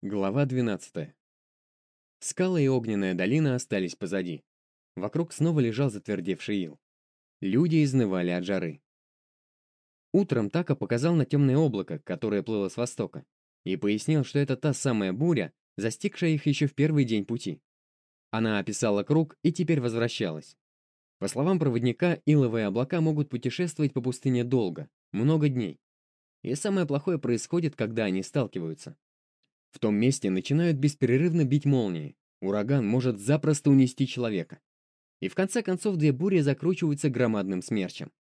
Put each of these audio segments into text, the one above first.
Глава 12. Скалы и огненная долина остались позади. Вокруг снова лежал затвердевший ил. Люди изнывали от жары. Утром Така показал на темное облако, которое плыло с востока, и пояснил, что это та самая буря, застигшая их еще в первый день пути. Она описала круг и теперь возвращалась. По словам проводника, иловые облака могут путешествовать по пустыне долго, много дней. И самое плохое происходит, когда они сталкиваются. В том месте начинают беспрерывно бить молнии. Ураган может запросто унести человека. И в конце концов две бури закручиваются громадным смерчем.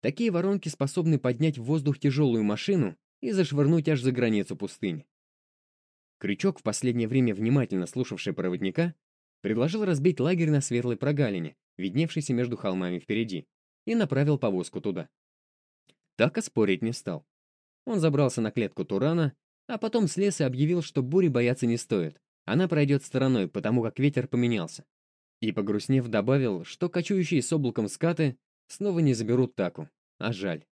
Такие воронки способны поднять в воздух тяжелую машину и зашвырнуть аж за границу пустыни. Крючок, в последнее время внимательно слушавший проводника, предложил разбить лагерь на светлой прогалине, видневшейся между холмами впереди, и направил повозку туда. Така спорить не стал. Он забрался на клетку Турана а потом слез и объявил, что бури бояться не стоит. Она пройдет стороной, потому как ветер поменялся. И, погрустнев, добавил, что кочующие с облаком скаты снова не заберут таку, а жаль.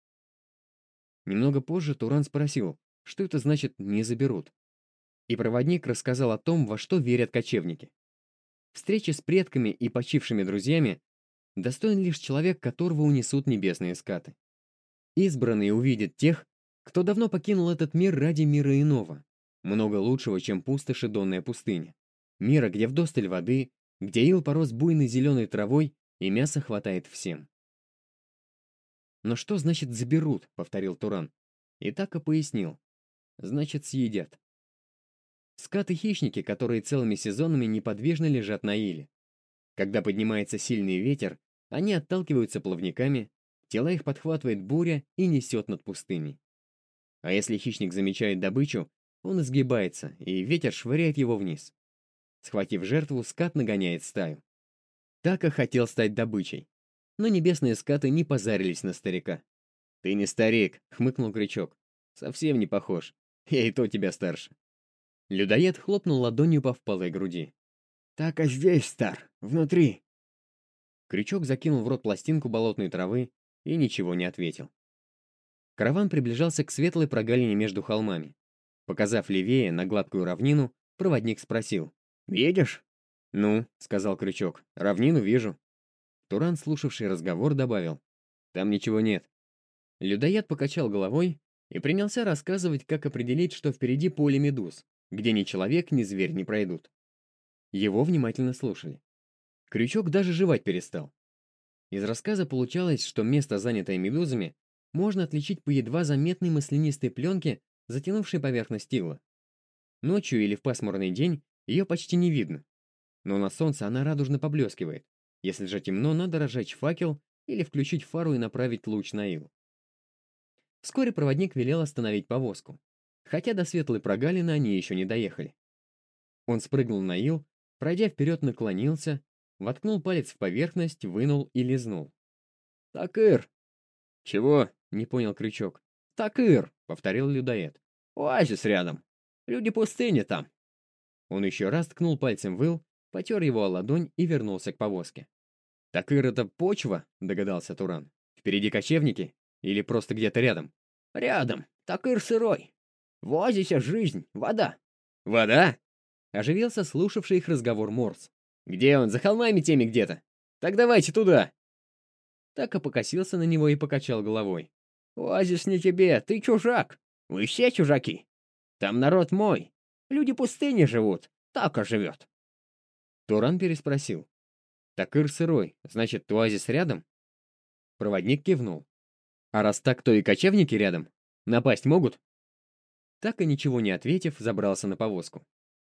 Немного позже Туран спросил, что это значит «не заберут». И проводник рассказал о том, во что верят кочевники. Встречи с предками и почившими друзьями достоин лишь человек, которого унесут небесные скаты. Избранные увидят тех, кто давно покинул этот мир ради мира иного. Много лучшего, чем пустоши Донная пустыня. Мира, где вдосталь воды, где ил порос буйной зеленой травой, и мяса хватает всем. «Но что значит «заберут», — повторил Туран. И так и пояснил. «Значит, съедят». Скаты-хищники, которые целыми сезонами неподвижно лежат на иле. Когда поднимается сильный ветер, они отталкиваются плавниками, тела их подхватывает буря и несет над пустыней. А если хищник замечает добычу, он изгибается, и ветер швыряет его вниз. Схватив жертву, скат нагоняет стаю. Така хотел стать добычей. Но небесные скаты не позарились на старика. «Ты не старик», — хмыкнул Крючок. «Совсем не похож. Я и то тебя старше». Людоед хлопнул ладонью по впалой груди. «Так здесь, стар, внутри». Крючок закинул в рот пластинку болотной травы и ничего не ответил. Караван приближался к светлой прогалине между холмами. Показав левее на гладкую равнину, проводник спросил. «Видишь?» «Ну», — сказал Крючок, — «равнину вижу». Туран, слушавший разговор, добавил. «Там ничего нет». Людоед покачал головой и принялся рассказывать, как определить, что впереди поле медуз, где ни человек, ни зверь не пройдут. Его внимательно слушали. Крючок даже жевать перестал. Из рассказа получалось, что место, занятое медузами, можно отличить по едва заметной маслянистой пленке, затянувшей поверхность тела. Ночью или в пасмурный день ее почти не видно. Но на солнце она радужно поблескивает. Если же темно, надо разжечь факел или включить фару и направить луч на ил. Вскоре проводник велел остановить повозку. Хотя до светлой прогалины они еще не доехали. Он спрыгнул на ил, пройдя вперед, наклонился, воткнул палец в поверхность, вынул и лизнул. «Такыр!» «Чего?» Не понял Крючок. «Такыр», — повторил людоед. «Оазис рядом. Люди пустыни там». Он еще раз ткнул пальцем в ил, потер его о ладонь и вернулся к повозке. «Такыр — это почва?» — догадался Туран. «Впереди кочевники? Или просто где-то рядом?» «Рядом. Такыр сырой. В оазисе жизнь, вода». «Вода?» — оживился слушавший их разговор Морс. «Где он? За холмами теми где-то? Так давайте туда!» Так и покосился на него и покачал головой. «Оазис не тебе, ты чужак. Вы все чужаки. Там народ мой. Люди пустыни живут. Так и живет». Туран переспросил. «Такыр сырой, значит, оазис рядом?» Проводник кивнул. «А раз так, то и кочевники рядом? Напасть могут?» Так и ничего не ответив, забрался на повозку.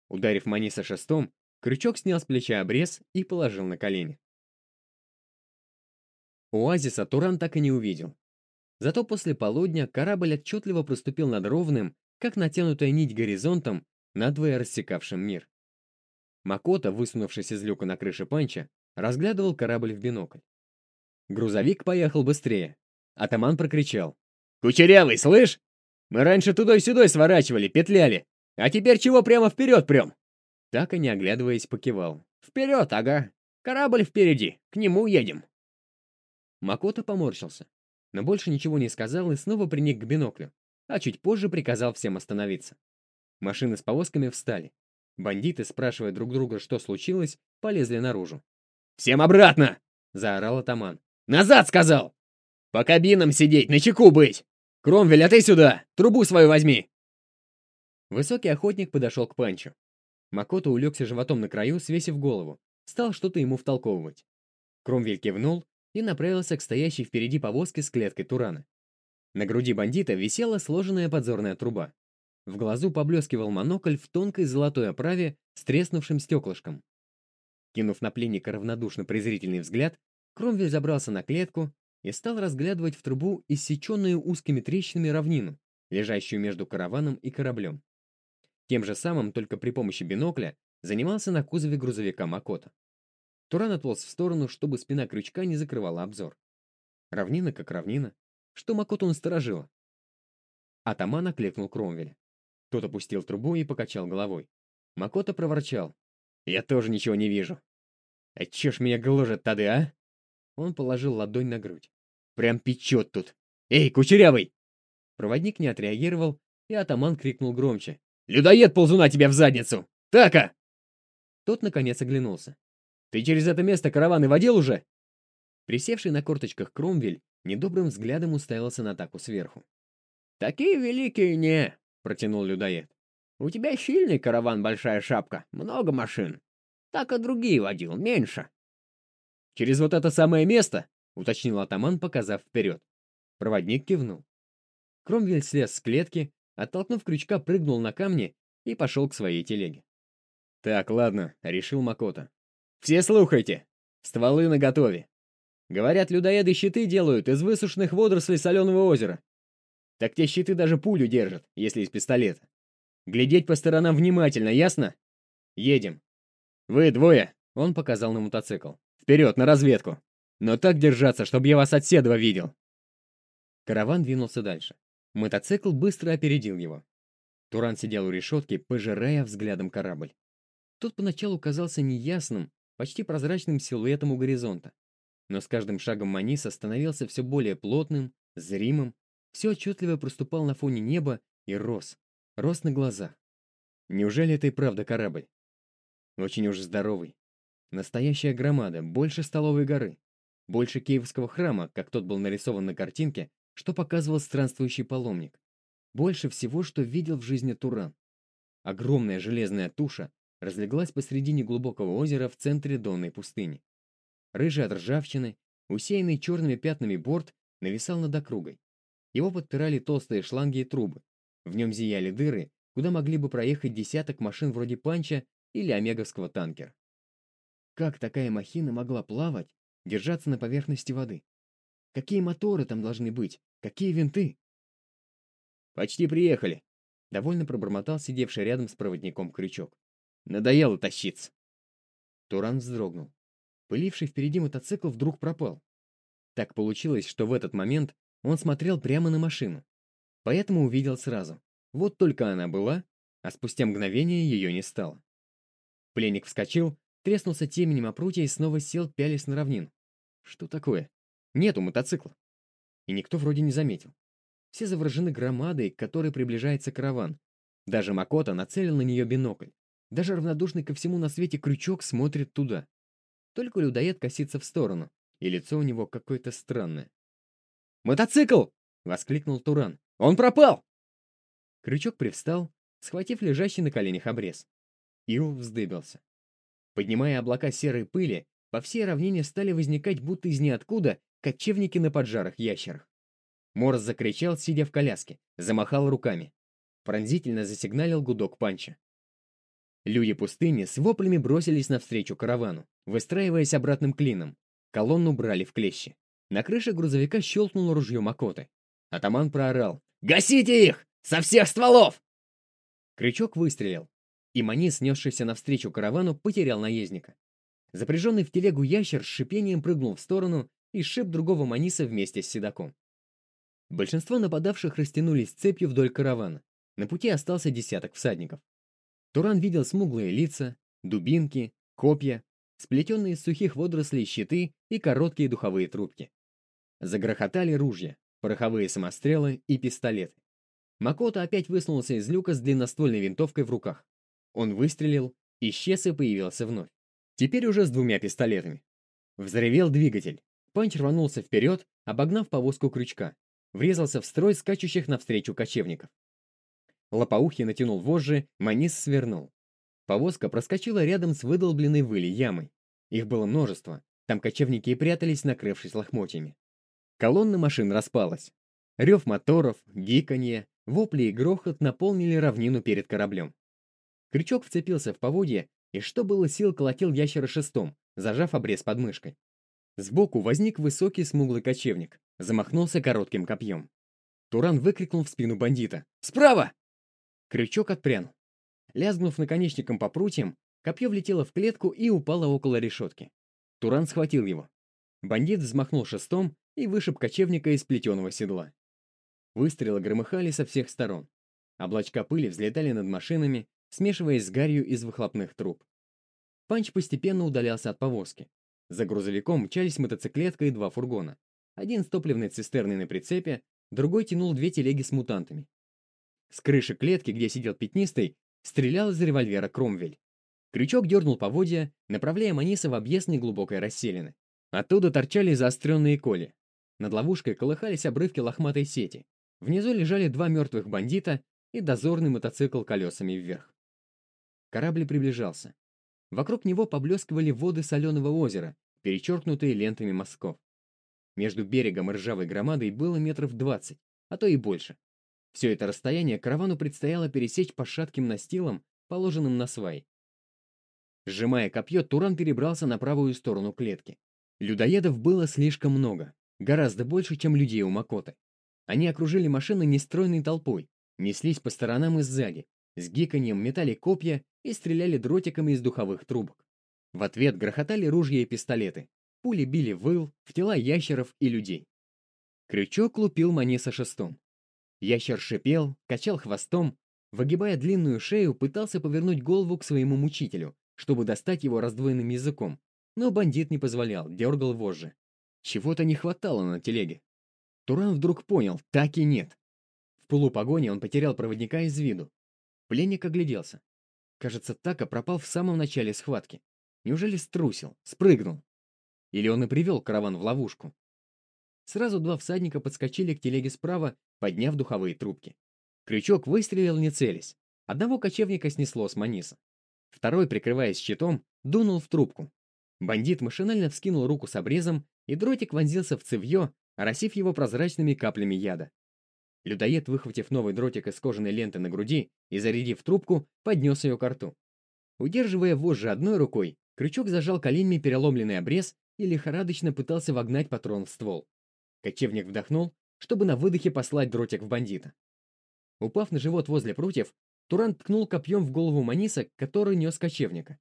Ударив Маниса шестом, крючок снял с плеча обрез и положил на колени. Оазиса Туран так и не увидел. Зато после полудня корабль отчетливо проступил над ровным, как натянутая нить горизонтом, надвое рассекавшим мир. Макота, высунувшись из люка на крыше панча, разглядывал корабль в бинокль. Грузовик поехал быстрее. Атаман прокричал. «Кучерявый, слышь? Мы раньше тудой-сюдой сворачивали, петляли. А теперь чего прямо вперед прям?» Так и не оглядываясь, покивал. «Вперед, ага. Корабль впереди. К нему едем». Макото поморщился но больше ничего не сказал и снова приник к биноклю, а чуть позже приказал всем остановиться. Машины с повозками встали. Бандиты, спрашивая друг друга, что случилось, полезли наружу. «Всем обратно!» — заорал атаман. «Назад, сказал! По кабинам сидеть, на чеку быть! Кромвель, а ты сюда! Трубу свою возьми!» Высокий охотник подошел к Панчу. Макото улегся животом на краю, свесив голову. Стал что-то ему втолковывать. Кромвель кивнул и направился к стоящей впереди повозке с клеткой Турана. На груди бандита висела сложенная подзорная труба. В глазу поблескивал монокль в тонкой золотой оправе с треснувшим стеклышком. Кинув на пленника равнодушно презрительный взгляд, Кромвель забрался на клетку и стал разглядывать в трубу иссеченную узкими трещинами равнину, лежащую между караваном и кораблем. Тем же самым, только при помощи бинокля, занимался на кузове грузовика Макота. Туран отполз в сторону, чтобы спина крючка не закрывала обзор. Равнина как равнина. Что Макоту насторожило? Атаман окликнул Кромвеля. Тот опустил трубу и покачал головой. Макота проворчал. «Я тоже ничего не вижу». «А чё ж меня гложет тады, а?» Он положил ладонь на грудь. «Прям печет тут! Эй, кучерявый!» Проводник не отреагировал, и атаман крикнул громче. «Людоед ползуна тебя в задницу! Така!» Тот, наконец, оглянулся. Ты через это место караваны водил уже?» Присевший на корточках Кромвель недобрым взглядом уставился на атаку сверху. «Такие великие не!» — протянул людоед. «У тебя сильный караван, большая шапка, много машин. Так и другие водил, меньше». «Через вот это самое место?» — уточнил атаман, показав вперед. Проводник кивнул. Кромвель слез с клетки, оттолкнув крючка, прыгнул на камни и пошел к своей телеге. «Так, ладно», — решил Макота. Все слухайте. Стволы наготове. Говорят, людоеды щиты делают из высушенных водорослей соленого озера. Так те щиты даже пулю держат, если из пистолета. Глядеть по сторонам внимательно, ясно? Едем. Вы двое, он показал на мотоцикл. Вперед, на разведку. Но так держаться, чтобы я вас от седова видел. Караван двинулся дальше. Мотоцикл быстро опередил его. Туран сидел у решетки, пожирая взглядом корабль. Тот поначалу казался неясным, почти прозрачным силуэтом у горизонта. Но с каждым шагом Маниса становился все более плотным, зримым, все отчетливо проступал на фоне неба и рос, рос на глазах. Неужели это и правда корабль? Очень уж здоровый. Настоящая громада, больше столовой горы. Больше Киевского храма, как тот был нарисован на картинке, что показывал странствующий паломник. Больше всего, что видел в жизни Туран. Огромная железная туша, разлеглась посредине глубокого озера в центре донной пустыни. Рыжий от ржавчины, усеянный черными пятнами борт, нависал над округой. Его подпирали толстые шланги и трубы. В нем зияли дыры, куда могли бы проехать десяток машин вроде Панча или Омеговского танкера. Как такая махина могла плавать, держаться на поверхности воды? Какие моторы там должны быть? Какие винты? «Почти приехали», — довольно пробормотал сидевший рядом с проводником крючок. Надоело тащиться. Туран вздрогнул. Пыливший впереди мотоцикл вдруг пропал. Так получилось, что в этот момент он смотрел прямо на машину. Поэтому увидел сразу. Вот только она была, а спустя мгновение ее не стало. Пленник вскочил, треснулся теменем о прутья и снова сел, пялись на равнину. Что такое? Нету мотоцикла. И никто вроде не заметил. Все заворожены громадой, к которой приближается караван. Даже Макота нацелил на нее бинокль. Даже равнодушный ко всему на свете крючок смотрит туда. Только людоед косится в сторону, и лицо у него какое-то странное. «Мотоцикл!» — воскликнул Туран. «Он пропал!» Крючок привстал, схватив лежащий на коленях обрез. Ил вздыбился. Поднимая облака серой пыли, по всей равнине стали возникать будто из ниоткуда кочевники на поджарых ящерах. Морс закричал, сидя в коляске, замахал руками. Пронзительно засигналил гудок панча. Люди пустыни с воплями бросились навстречу каравану, выстраиваясь обратным клином. Колонну брали в клещи. На крыше грузовика щелкнуло ружье Макоты. Атаман проорал. «Гасите их! Со всех стволов!» Крючок выстрелил, и Мани, снесшийся навстречу каравану, потерял наездника. Запряженный в телегу ящер с шипением прыгнул в сторону и сшиб другого Маниса вместе с седаком. Большинство нападавших растянулись цепью вдоль каравана. На пути остался десяток всадников. Туран видел смуглые лица, дубинки, копья, сплетенные из сухих водорослей щиты и короткие духовые трубки. Загрохотали ружья, пороховые самострелы и пистолеты. Макото опять высунулся из люка с длинноствольной винтовкой в руках. Он выстрелил, исчез и появился вновь. Теперь уже с двумя пистолетами. Взревел двигатель. Панч рванулся вперед, обогнав повозку крючка. Врезался в строй скачущих навстречу кочевников. Лопоухий натянул вожжи, Манис свернул. Повозка проскочила рядом с выдолбленной выли ямой. Их было множество, там кочевники и прятались, накрывшись лохмотьями. Колонна машин распалась. Рев моторов, гиканье, вопли и грохот наполнили равнину перед кораблем. Крючок вцепился в поводье и, что было сил, колотил ящера шестом, зажав обрез под мышкой. Сбоку возник высокий смуглый кочевник, замахнулся коротким копьем. Туран выкрикнул в спину бандита. «Справа!» Крючок отпрянул. Лязгнув наконечником по прутьям, копье влетело в клетку и упало около решетки. Туран схватил его. Бандит взмахнул шестом и вышиб кочевника из плетеного седла. Выстрелы громыхали со всех сторон. Облачка пыли взлетали над машинами, смешиваясь с гарью из выхлопных труб. Панч постепенно удалялся от повозки. За грузовиком мчались мотоциклетка и два фургона. Один с топливной цистерной на прицепе, другой тянул две телеги с мутантами. С крыши клетки, где сидел пятнистый, стрелял из револьвера Кромвель. Крючок дернул поводья, направляя Маниса в объезд неглубокой расселины. Оттуда торчали заостренные коли. Над ловушкой колыхались обрывки лохматой сети. Внизу лежали два мертвых бандита и дозорный мотоцикл колесами вверх. Корабль приближался. Вокруг него поблескивали воды соленого озера, перечеркнутые лентами мазков. Между берегом и ржавой громадой было метров двадцать, а то и больше. Все это расстояние каравану предстояло пересечь по шатким настилам, положенным на свай. Сжимая копье, Туран перебрался на правую сторону клетки. Людоедов было слишком много, гораздо больше, чем людей у Макоты. Они окружили машины нестройной толпой, неслись по сторонам и сзади, с гиканьем метали копья и стреляли дротиками из духовых трубок. В ответ грохотали ружья и пистолеты. Пули били в ил, в тела ящеров и людей. Крючок лупил Маниса шестом. Ящер шипел, качал хвостом, выгибая длинную шею, пытался повернуть голову к своему мучителю, чтобы достать его раздвоенным языком, но бандит не позволял, дергал вожжи. Чего-то не хватало на телеге. Туран вдруг понял, так и нет. В полупогоне он потерял проводника из виду. Пленник огляделся. Кажется, Така пропал в самом начале схватки. Неужели струсил, спрыгнул? Или он и привел караван в ловушку? Сразу два всадника подскочили к телеге справа, подняв духовые трубки. Крючок выстрелил не целясь. Одного кочевника снесло с Маниса. Второй, прикрываясь щитом, дунул в трубку. Бандит машинально вскинул руку с обрезом, и дротик вонзился в цевье, оросив его прозрачными каплями яда. Людоед, выхватив новый дротик из кожаной ленты на груди и зарядив трубку, поднес ее к рту. Удерживая вожжи одной рукой, крючок зажал коленями переломленный обрез и лихорадочно пытался вогнать патрон в ствол. Кочевник вдохнул, чтобы на выдохе послать дротик в бандита. Упав на живот возле прутьев, Туран ткнул копьем в голову Маниса, который нес кочевника.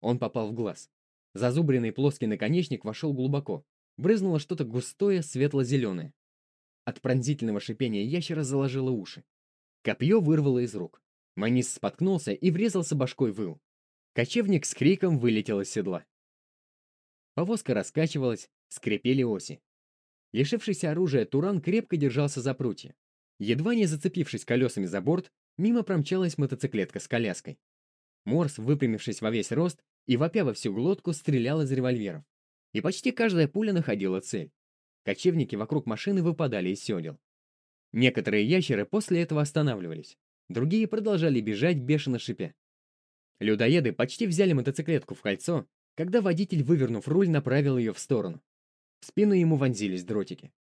Он попал в глаз. Зазубренный плоский наконечник вошел глубоко. Брызнуло что-то густое, светло-зеленое. От пронзительного шипения ящера заложило уши. Копье вырвало из рук. Манис споткнулся и врезался башкой в ил. Кочевник с криком вылетел из седла. Повозка раскачивалась, скрипели оси. Лишившийся оружия Туран крепко держался за прутья. Едва не зацепившись колесами за борт, Мимо промчалась мотоциклетка с коляской. Морс, выпрямившись во весь рост и вопя во всю глотку, стрелял из револьверов. И почти каждая пуля находила цель. Кочевники вокруг машины выпадали из седел. Некоторые ящеры после этого останавливались. Другие продолжали бежать, бешено шипя. Людоеды почти взяли мотоциклетку в кольцо, когда водитель, вывернув руль, направил ее в сторону. В спину ему вонзились дротики.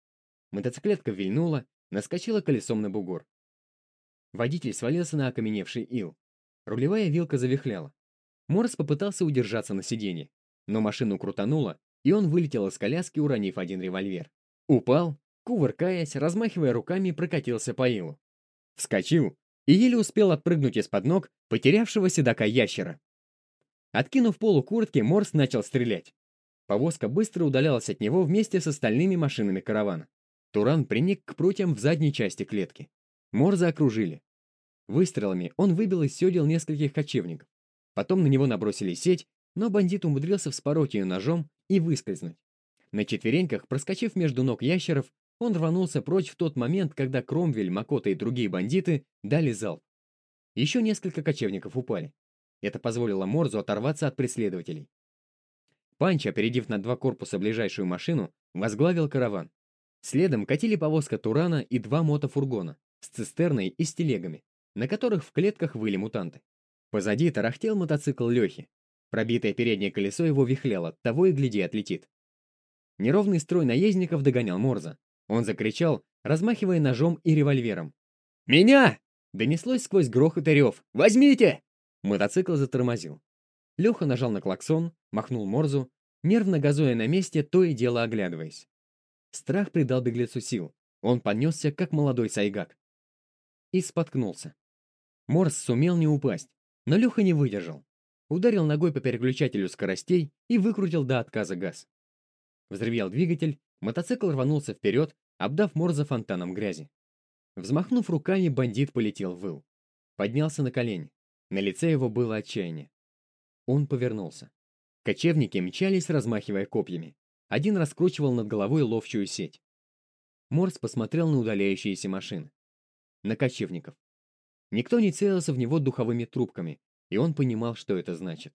Мотоциклетка вильнула, наскочила колесом на бугор. Водитель свалился на окаменевший ил. Рулевая вилка завихляла. Морс попытался удержаться на сиденье, но машину крутануло, и он вылетел из коляски, уронив один револьвер. Упал, кувыркаясь, размахивая руками, прокатился по илу. Вскочил и еле успел отпрыгнуть из-под ног потерявшего седока ящера. Откинув полу куртки, Морс начал стрелять. Повозка быстро удалялась от него вместе с остальными машинами каравана. Туран приник к прутьям в задней части клетки. Морза окружили. Выстрелами он выбил из седел нескольких кочевников. Потом на него набросили сеть, но бандит умудрился вспороть ее ножом и выскользнуть. На четвереньках, проскочив между ног ящеров, Он рванулся прочь в тот момент, когда Кромвель, Макота и другие бандиты дали залп. Еще несколько кочевников упали. Это позволило Морзу оторваться от преследователей. Панч, опередив на два корпуса ближайшую машину, возглавил караван. Следом катили повозка Турана и два мотофургона с цистерной и с телегами, на которых в клетках выли мутанты. Позади тарахтел мотоцикл Лехи. Пробитое переднее колесо его вихляло, того и гляди отлетит. Неровный строй наездников догонял Морза. Он закричал, размахивая ножом и револьвером. «Меня!» — донеслось сквозь грохот и рев. «Возьмите!» Мотоцикл затормозил. Леха нажал на клаксон, махнул Морзу, нервно газуя на месте, то и дело оглядываясь. Страх придал беглецу сил. Он понесся, как молодой сайгак. И споткнулся. Морз сумел не упасть, но Леха не выдержал. Ударил ногой по переключателю скоростей и выкрутил до отказа газ. Взревел двигатель, мотоцикл рванулся вперед, обдав Морза фонтаном грязи. Взмахнув руками, бандит полетел выл. Поднялся на колени. На лице его было отчаяние. Он повернулся. Кочевники мчались, размахивая копьями. Один раскручивал над головой ловчую сеть. Морс посмотрел на удаляющиеся машины. На кочевников. Никто не целился в него духовыми трубками, и он понимал, что это значит.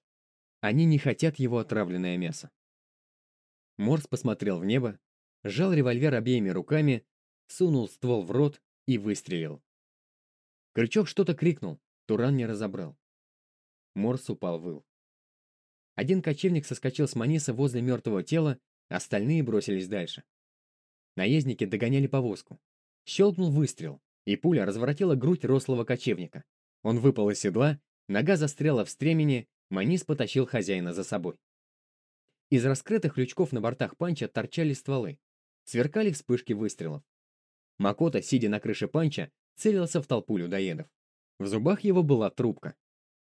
Они не хотят его отравленное мясо. Морс посмотрел в небо, сжал револьвер обеими руками, сунул ствол в рот и выстрелил. Крючок что-то крикнул, Туран не разобрал. Морс упал выл. Один кочевник соскочил с Маниса возле мертвого тела, остальные бросились дальше. Наездники догоняли повозку. Щелкнул выстрел, и пуля разворотила грудь рослого кочевника. Он выпал из седла, нога застряла в стремени, Манис потащил хозяина за собой. Из раскрытых лючков на бортах панча торчали стволы. Сверкали вспышки выстрелов. Макота, сидя на крыше панча, целился в толпу людоедов. В зубах его была трубка.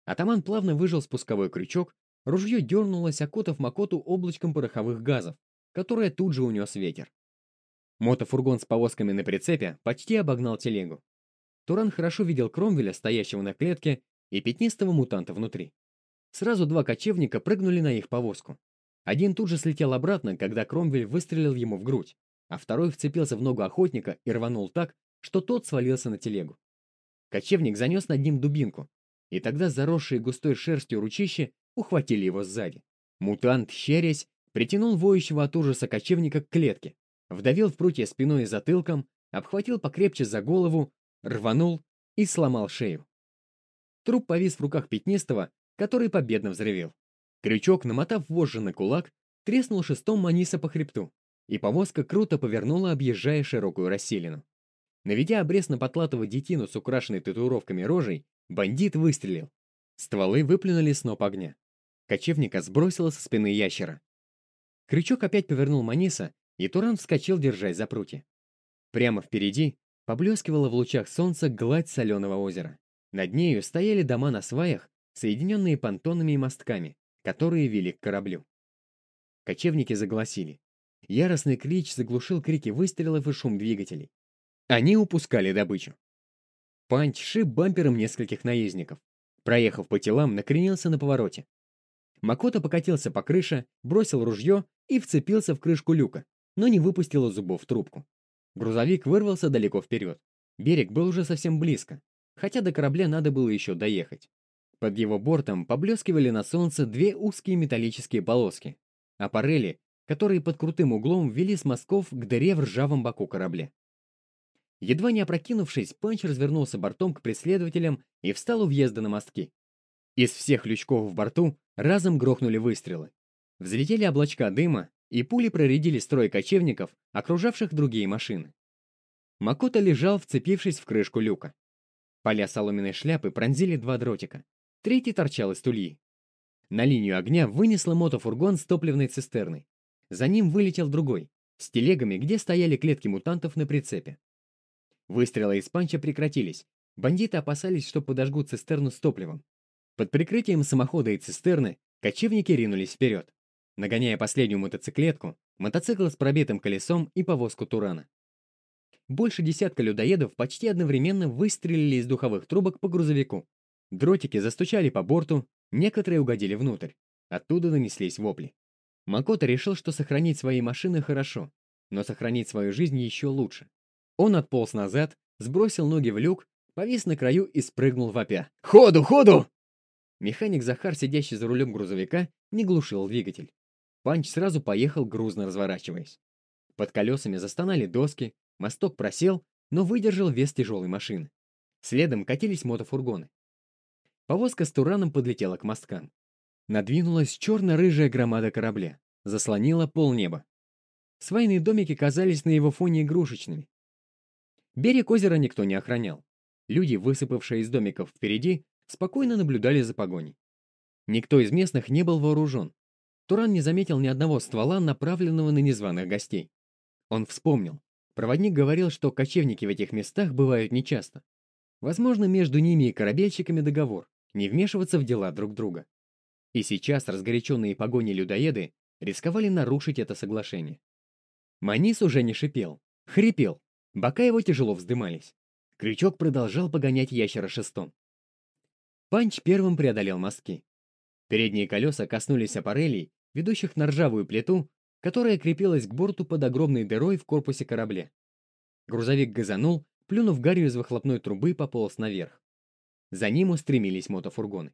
Атаман плавно выжил спусковой крючок, ружье дернулось, окутав Макоту облачком пороховых газов, которое тут же унес ветер. Мотофургон с повозками на прицепе почти обогнал телегу. Туран хорошо видел Кромвеля, стоящего на клетке, и пятнистого мутанта внутри. Сразу два кочевника прыгнули на их повозку. Один тут же слетел обратно, когда Кромвель выстрелил ему в грудь, а второй вцепился в ногу охотника и рванул так, что тот свалился на телегу. Кочевник занес над ним дубинку, и тогда заросшие густой шерстью ручище ухватили его сзади. Мутант, щерясь, притянул воющего от ужаса кочевника к клетке, вдавил в прутья спиной и затылком, обхватил покрепче за голову, рванул и сломал шею. Труп повис в руках пятнистого, который победно взревел. Крючок, намотав вожжи на кулак, треснул шестом Маниса по хребту, и повозка круто повернула, объезжая широкую расселину. Наведя обрез на потлатого детину с украшенной татуировками рожей, бандит выстрелил. Стволы выплюнули сноп огня. Кочевника сбросило со спины ящера. Крючок опять повернул Маниса, и Туран вскочил, держась за прутья. Прямо впереди поблескивала в лучах солнца гладь соленого озера. Над нею стояли дома на сваях, соединенные понтонами и мостками которые вели к кораблю. Кочевники загласили. Яростный клич заглушил крики выстрелов и шум двигателей. Они упускали добычу. Панч шиб бампером нескольких наездников. Проехав по телам, накренился на повороте. Макото покатился по крыше, бросил ружье и вцепился в крышку люка, но не выпустил из зубов трубку. Грузовик вырвался далеко вперед. Берег был уже совсем близко, хотя до корабля надо было еще доехать. Под его бортом поблескивали на солнце две узкие металлические полоски, аппарели, которые под крутым углом вели с мостков к дыре в ржавом боку корабля. Едва не опрокинувшись, Панч развернулся бортом к преследователям и встал у въезда на мостки. Из всех лючков в борту разом грохнули выстрелы. Взлетели облачка дыма, и пули проредили строй кочевников, окружавших другие машины. Макота лежал, вцепившись в крышку люка. Поля соломенной шляпы пронзили два дротика. Третий торчал из тульи. На линию огня вынесло мотофургон с топливной цистерной. За ним вылетел другой, с телегами, где стояли клетки мутантов на прицепе. Выстрелы из панча прекратились. Бандиты опасались, что подожгут цистерну с топливом. Под прикрытием самохода и цистерны кочевники ринулись вперед, нагоняя последнюю мотоциклетку, мотоцикл с пробитым колесом и повозку Турана. Больше десятка людоедов почти одновременно выстрелили из духовых трубок по грузовику, Дротики застучали по борту, некоторые угодили внутрь. Оттуда нанеслись вопли. Макото решил, что сохранить свои машины хорошо. но сохранить свою жизнь еще лучше. Он отполз назад, сбросил ноги в люк, повис на краю и спрыгнул вопя. «Ходу, ходу!» Механик Захар, сидящий за рулем грузовика, не глушил двигатель. Панч сразу поехал, грузно разворачиваясь. Под колесами застонали доски, мосток просел, но выдержал вес тяжелой машины. Следом катились мотофургоны. Повозка с Тураном подлетела к мосткам. Надвинулась черно-рыжая громада корабля, заслонила полнеба. Свайные домики казались на его фоне игрушечными. Берег озера никто не охранял. Люди, высыпавшие из домиков впереди, спокойно наблюдали за погоней. Никто из местных не был вооружен. Туран не заметил ни одного ствола, направленного на незваных гостей. Он вспомнил. Проводник говорил, что кочевники в этих местах бывают нечасто. Возможно, между ними и корабельщиками договор не вмешиваться в дела друг друга. И сейчас разгоряченные погони людоеды рисковали нарушить это соглашение. Манис уже не шипел, хрипел, бока его тяжело вздымались. Крючок продолжал погонять ящера шестом. Панч первым преодолел мостки. Передние колеса коснулись аппарелей, ведущих на ржавую плиту, которая крепилась к борту под огромной дырой в корпусе корабля. Грузовик газанул, плюнув гарью из выхлопной трубы, пополз наверх. За ним устремились мотофургоны.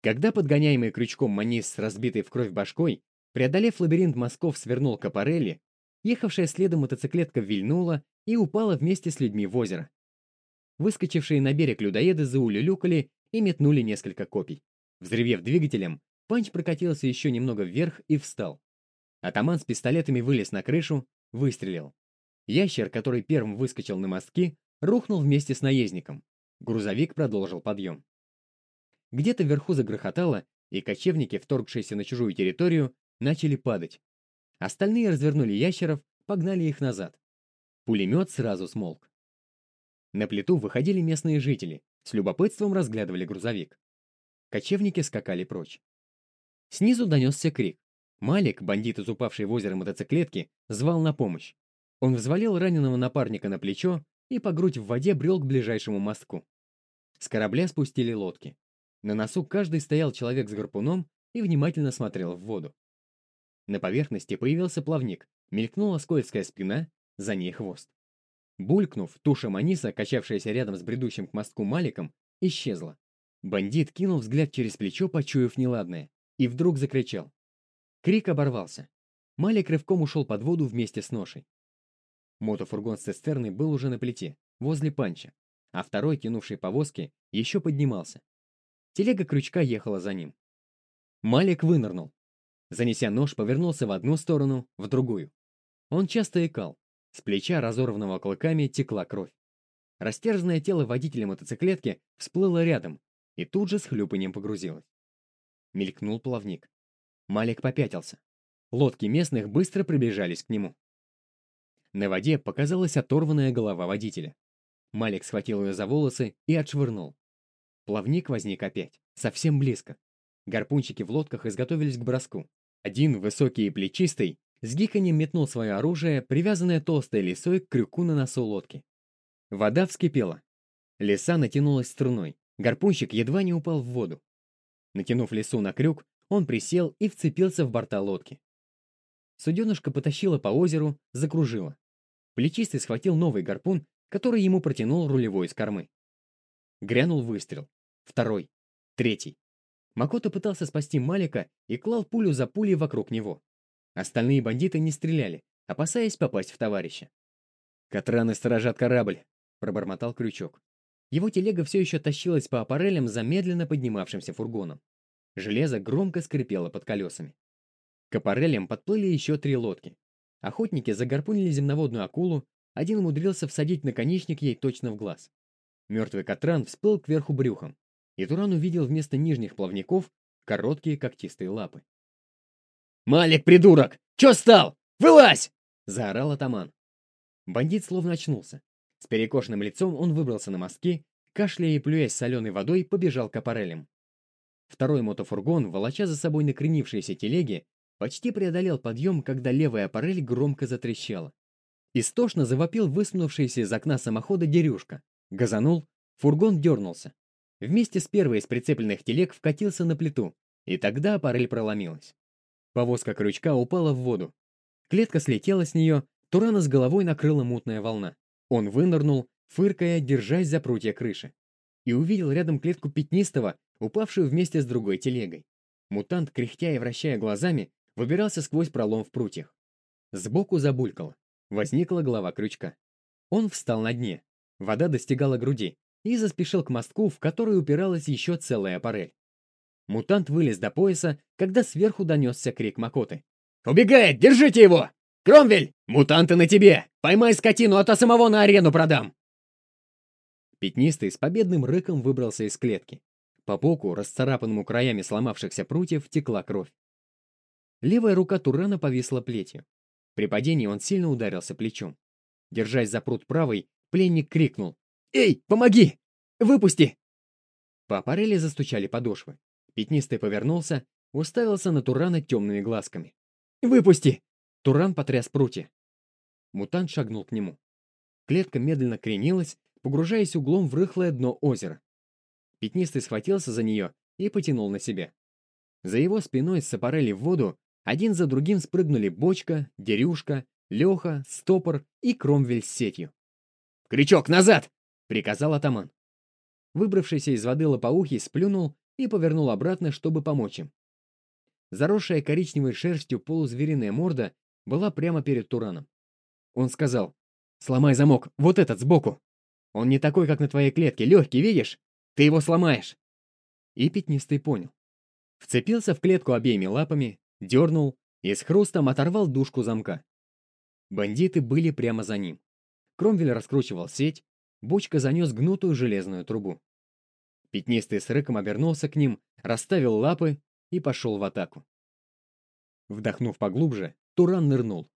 Когда подгоняемый крючком манис с разбитой в кровь башкой, преодолев лабиринт мазков, свернул к аппарели, Ехавшая следом мотоциклетка вильнула и упала вместе с людьми в озеро. Выскочившие на берег людоеды заулюлюкали и метнули несколько копий. Взревев двигателем, Панч прокатился еще немного вверх и встал. Атаман с пистолетами вылез на крышу, выстрелил. Ящер, который первым выскочил на мостки, рухнул вместе с наездником. Грузовик продолжил подъем. Где-то вверху загрохотало, и кочевники, вторгшиеся на чужую территорию, начали падать, Остальные развернули ящеров, погнали их назад. Пулемет сразу смолк. На плиту выходили местные жители, с любопытством разглядывали грузовик. Кочевники скакали прочь. Снизу донесся крик. Малик, бандит из упавшей в озеро мотоциклетки, звал на помощь. Он взвалил раненого напарника на плечо и по грудь в воде брел к ближайшему мостку. С корабля спустили лодки. На носу каждый стоял человек с гарпуном и внимательно смотрел в воду. На поверхности появился плавник, мелькнула скользкая спина, за ней хвост. Булькнув, туша Маниса, качавшаяся рядом с бредущим к мостку Маликом, исчезла. Бандит кинул взгляд через плечо, почуяв неладное, и вдруг закричал. Крик оборвался. Малик рывком ушел под воду вместе с ношей. Мотофургон с цистерной был уже на плите, возле панча, а второй, тянувший повозки, еще поднимался. Телега крючка ехала за ним. Малик вынырнул, Занеся нож, повернулся в одну сторону, в другую. Он часто икал. С плеча, разорванного клыками, текла кровь. Растерзанное тело водителя мотоциклетки всплыло рядом и тут же с хлюпанием погрузилось. Мелькнул плавник. Малик попятился. Лодки местных быстро приближались к нему. На воде показалась оторванная голова водителя. Малик схватил ее за волосы и отшвырнул. Плавник возник опять, совсем близко. Гарпунчики в лодках изготовились к броску. Один, высокий и плечистый, с гиканьем метнул свое оружие, привязанное толстой лесой к крюку на носу лодки. Вода вскипела. Леса натянулась струной. Гарпунщик едва не упал в воду. Натянув лесу на крюк, он присел и вцепился в борта лодки. Суденышко потащило по озеру, закружило. Плечистый схватил новый гарпун, который ему протянул рулевой из кормы. Грянул выстрел. Второй. Третий. Макото пытался спасти Малика и клал пулю за пулей вокруг него. Остальные бандиты не стреляли, опасаясь попасть в товарища. «Катраны сторожат корабль», — пробормотал Крючок. Его телега все еще тащилась по аппарелям за медленно поднимавшимся фургоном. Железо громко скрипело под колесами. К аппарелям подплыли еще три лодки. Охотники загарпунили земноводную акулу, один умудрился всадить наконечник ей точно в глаз. Мертвый Катран всплыл кверху брюхом и Туран увидел вместо нижних плавников короткие когтистые лапы. «Малик, придурок! Чё стал? Вылазь!» — заорал атаман. Бандит словно очнулся. С перекошенным лицом он выбрался на мостки, кашляя и плюясь соленой водой, побежал к аппарелям. Второй мотофургон, волоча за собой накренившиеся телеги, почти преодолел подъем, когда левая аппарель громко затрещала. Истошно завопил высунувшийся из окна самохода дерюшка. Газанул, фургон дернулся. Вместе с первой из прицепленных телег вкатился на плиту, и тогда аппарель проломилась. Повозка крючка упала в воду. Клетка слетела с нее, Турана с головой накрыла мутная волна. Он вынырнул, фыркая, держась за прутья крыши. И увидел рядом клетку пятнистого, упавшую вместе с другой телегой. Мутант, кряхтя и вращая глазами, выбирался сквозь пролом в прутьях. Сбоку забулькало. Возникла голова крючка. Он встал на дне. Вода достигала груди и заспешил к мостку, в который упиралась еще целая аппарель. Мутант вылез до пояса, когда сверху донесся крик Макоты. «Убегает! Держите его! Кромвель! Мутанты на тебе! Поймай скотину, а то самого на арену продам!» Пятнистый с победным рыком выбрался из клетки. По боку, расцарапанному краями сломавшихся прутьев, текла кровь. Левая рука Турана повисла плетью. При падении он сильно ударился плечом. Держась за прут правой, пленник крикнул. «Эй, помоги! Выпусти!» По аппарели застучали подошвы. Пятнистый повернулся, уставился на Турана темными глазками. «Выпусти!» Туран потряс прутья. Мутант шагнул к нему. Клетка медленно кренилась, погружаясь углом в рыхлое дно озера. Пятнистый схватился за нее и потянул на себя. За его спиной с аппарели в воду один за другим спрыгнули Бочка, Дерюшка, Леха, Стопор и Кромвель с сетью. «Крючок, назад!» — приказал атаман. Выбравшийся из воды лопоухий сплюнул и повернул обратно, чтобы помочь им. Заросшая коричневой шерстью полузвериная морда была прямо перед Тураном. Он сказал, «Сломай замок, вот этот сбоку. Он не такой, как на твоей клетке, легкий, видишь? Ты его сломаешь!» И пятнистый понял. Вцепился в клетку обеими лапами, дернул и с хрустом оторвал дужку замка. Бандиты были прямо за ним. Кромвель раскручивал сеть, бочка занес гнутую железную трубу. Пятнистый с рыком обернулся к ним, расставил лапы и пошел в атаку. Вдохнув поглубже, Туран нырнул.